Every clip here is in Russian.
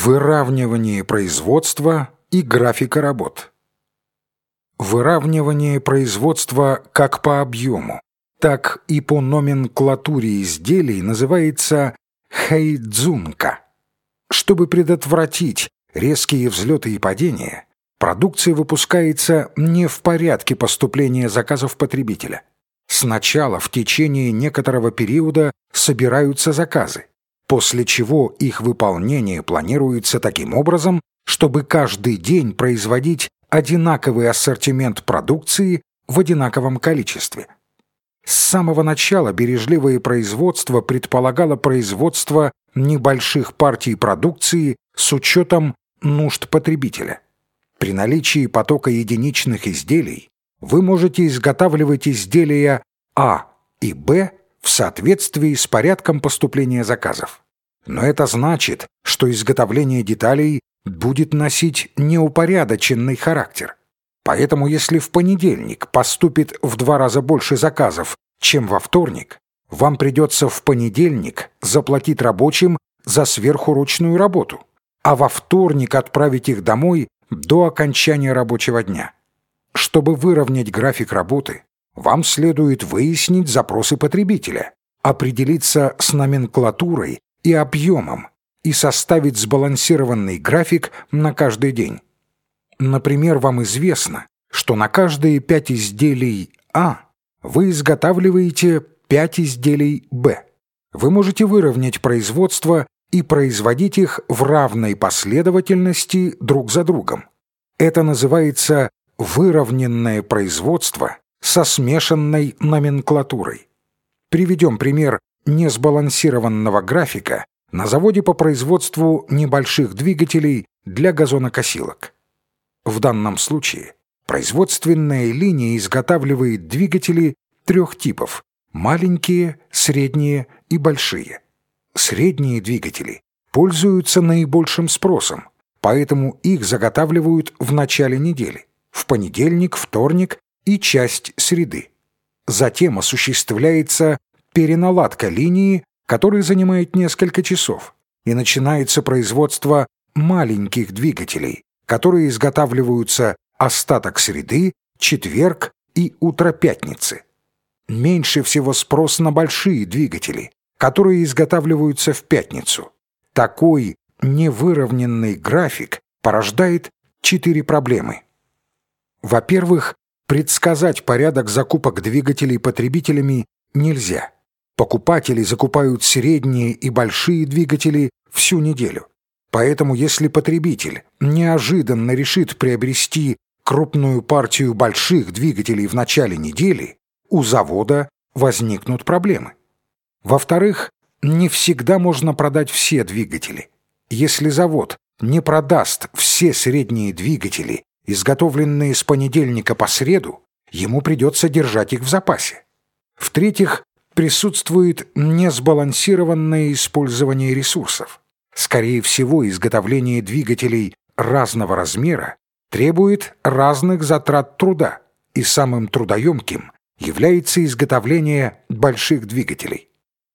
Выравнивание производства и графика работ. Выравнивание производства как по объему, так и по номенклатуре изделий называется хайдзунка. Чтобы предотвратить резкие взлеты и падения, продукция выпускается не в порядке поступления заказов потребителя. Сначала в течение некоторого периода собираются заказы, после чего их выполнение планируется таким образом, чтобы каждый день производить одинаковый ассортимент продукции в одинаковом количестве. С самого начала бережливое производство предполагало производство небольших партий продукции с учетом нужд потребителя. При наличии потока единичных изделий вы можете изготавливать изделия А и Б в соответствии с порядком поступления заказов. Но это значит, что изготовление деталей будет носить неупорядоченный характер. Поэтому если в понедельник поступит в два раза больше заказов, чем во вторник, вам придется в понедельник заплатить рабочим за сверхурочную работу, а во вторник отправить их домой до окончания рабочего дня. Чтобы выровнять график работы, вам следует выяснить запросы потребителя, определиться с номенклатурой и объемом и составить сбалансированный график на каждый день. Например, вам известно, что на каждые пять изделий А вы изготавливаете пять изделий Б. Вы можете выровнять производство и производить их в равной последовательности друг за другом. Это называется выровненное производство со смешанной номенклатурой. Приведем пример несбалансированного графика на заводе по производству небольших двигателей для газонокосилок. В данном случае производственная линия изготавливает двигатели трех типов – маленькие, средние и большие. Средние двигатели пользуются наибольшим спросом, поэтому их заготавливают в начале недели, в понедельник, вторник и часть среды. Затем осуществляется переналадка линии, которая занимает несколько часов, и начинается производство маленьких двигателей, которые изготавливаются остаток среды, четверг и утро пятницы. Меньше всего спрос на большие двигатели, которые изготавливаются в пятницу. Такой невыровненный график порождает четыре проблемы. Во-первых, предсказать порядок закупок двигателей потребителями нельзя. Покупатели закупают средние и большие двигатели всю неделю. Поэтому если потребитель неожиданно решит приобрести крупную партию больших двигателей в начале недели, у завода возникнут проблемы. Во-вторых, не всегда можно продать все двигатели. Если завод не продаст все средние двигатели изготовленные с понедельника по среду, ему придется держать их в запасе. В-третьих, присутствует несбалансированное использование ресурсов. Скорее всего, изготовление двигателей разного размера требует разных затрат труда, и самым трудоемким является изготовление больших двигателей.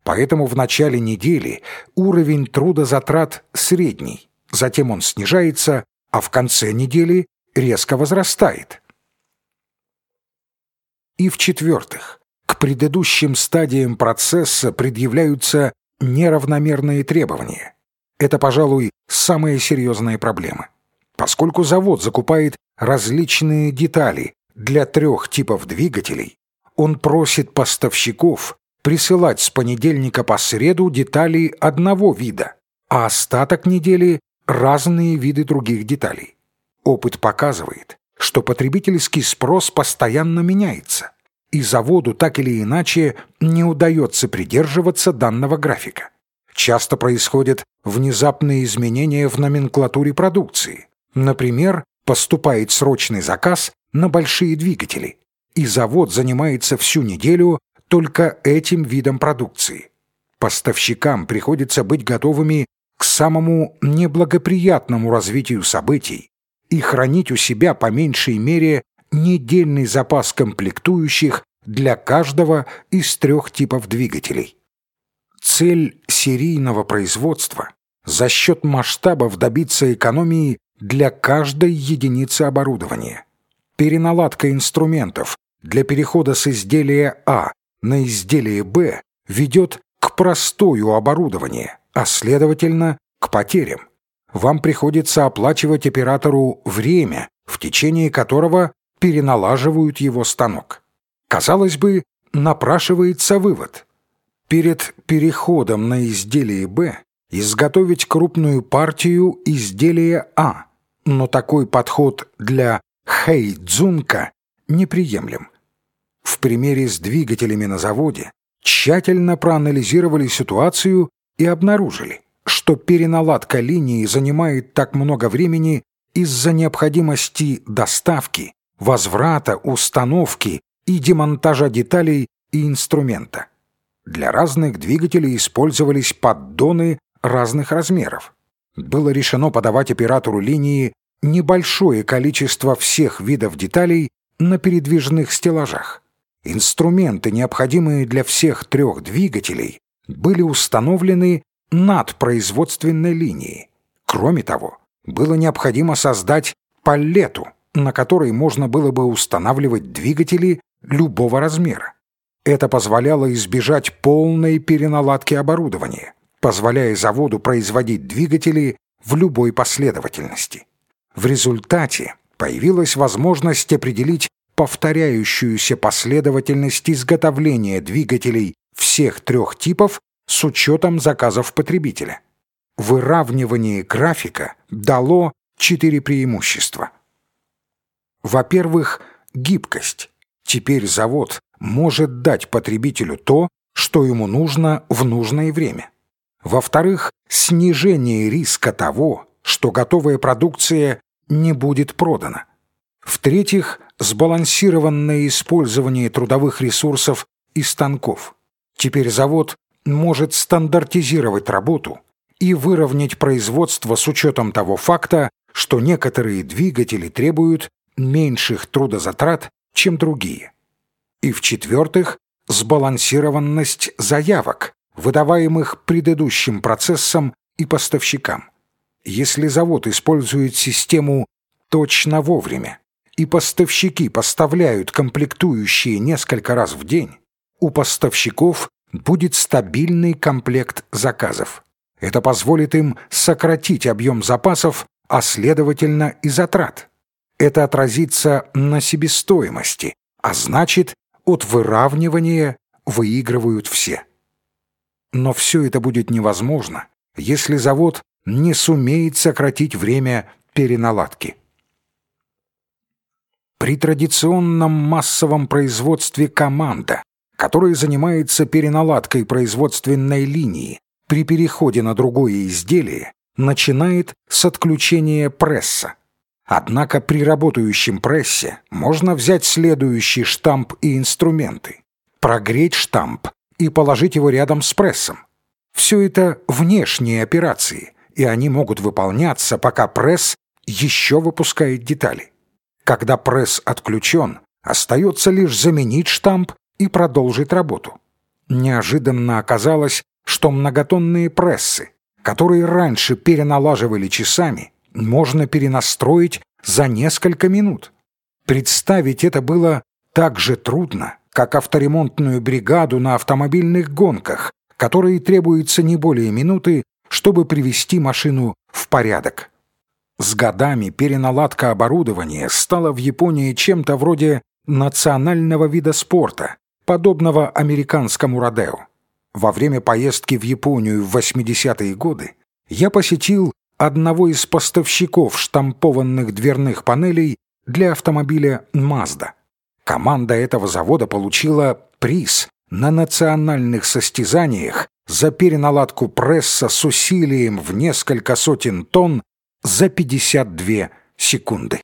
Поэтому в начале недели уровень трудозатрат средний, затем он снижается, а в конце недели резко возрастает. И в-четвертых, к предыдущим стадиям процесса предъявляются неравномерные требования. Это, пожалуй, самая серьезная проблема. Поскольку завод закупает различные детали для трех типов двигателей, он просит поставщиков присылать с понедельника по среду детали одного вида, а остаток недели – разные виды других деталей. Опыт показывает, что потребительский спрос постоянно меняется, и заводу так или иначе не удается придерживаться данного графика. Часто происходят внезапные изменения в номенклатуре продукции. Например, поступает срочный заказ на большие двигатели, и завод занимается всю неделю только этим видом продукции. Поставщикам приходится быть готовыми к самому неблагоприятному развитию событий и хранить у себя по меньшей мере недельный запас комплектующих для каждого из трех типов двигателей. Цель серийного производства за счет масштабов добиться экономии для каждой единицы оборудования. Переналадка инструментов для перехода с изделия А на изделие Б ведет к простою оборудования, а следовательно, к потерям. Вам приходится оплачивать оператору время, в течение которого переналаживают его станок. Казалось бы, напрашивается вывод. Перед переходом на изделие Б изготовить крупную партию изделия А, но такой подход для Хэйдзунка неприемлем. В примере с двигателями на заводе тщательно проанализировали ситуацию и обнаружили, что переналадка линии занимает так много времени из-за необходимости доставки, возврата, установки и демонтажа деталей и инструмента. Для разных двигателей использовались поддоны разных размеров. Было решено подавать оператору линии небольшое количество всех видов деталей на передвижных стеллажах. Инструменты, необходимые для всех трех двигателей, были установлены над производственной линией. Кроме того, было необходимо создать палету, на которой можно было бы устанавливать двигатели любого размера. Это позволяло избежать полной переналадки оборудования, позволяя заводу производить двигатели в любой последовательности. В результате появилась возможность определить повторяющуюся последовательность изготовления двигателей всех трех типов с учетом заказов потребителя. Выравнивание графика дало четыре преимущества. Во-первых, гибкость. Теперь завод может дать потребителю то, что ему нужно в нужное время. Во-вторых, снижение риска того, что готовая продукция не будет продана. В-третьих, сбалансированное использование трудовых ресурсов и станков. Теперь завод может стандартизировать работу и выровнять производство с учетом того факта, что некоторые двигатели требуют меньших трудозатрат, чем другие. И в-четвертых, сбалансированность заявок, выдаваемых предыдущим процессом и поставщикам. Если завод использует систему точно вовремя, и поставщики поставляют комплектующие несколько раз в день, у поставщиков будет стабильный комплект заказов. Это позволит им сократить объем запасов, а следовательно и затрат. Это отразится на себестоимости, а значит, от выравнивания выигрывают все. Но все это будет невозможно, если завод не сумеет сократить время переналадки. При традиционном массовом производстве команда, которая занимается переналадкой производственной линии при переходе на другое изделие, начинает с отключения пресса. Однако при работающем прессе можно взять следующий штамп и инструменты, прогреть штамп и положить его рядом с прессом. Все это внешние операции, и они могут выполняться, пока пресс еще выпускает детали. Когда пресс отключен, остается лишь заменить штамп и продолжить работу. Неожиданно оказалось, что многотонные прессы, которые раньше переналаживали часами, можно перенастроить за несколько минут. Представить это было так же трудно, как авторемонтную бригаду на автомобильных гонках, которой требуется не более минуты, чтобы привести машину в порядок. С годами переналадка оборудования стала в Японии чем-то вроде национального вида спорта, подобного американскому родео. Во время поездки в Японию в 80-е годы я посетил одного из поставщиков штампованных дверных панелей для автомобиля Mazda. Команда этого завода получила приз на национальных состязаниях за переналадку пресса с усилием в несколько сотен тонн за 52 секунды.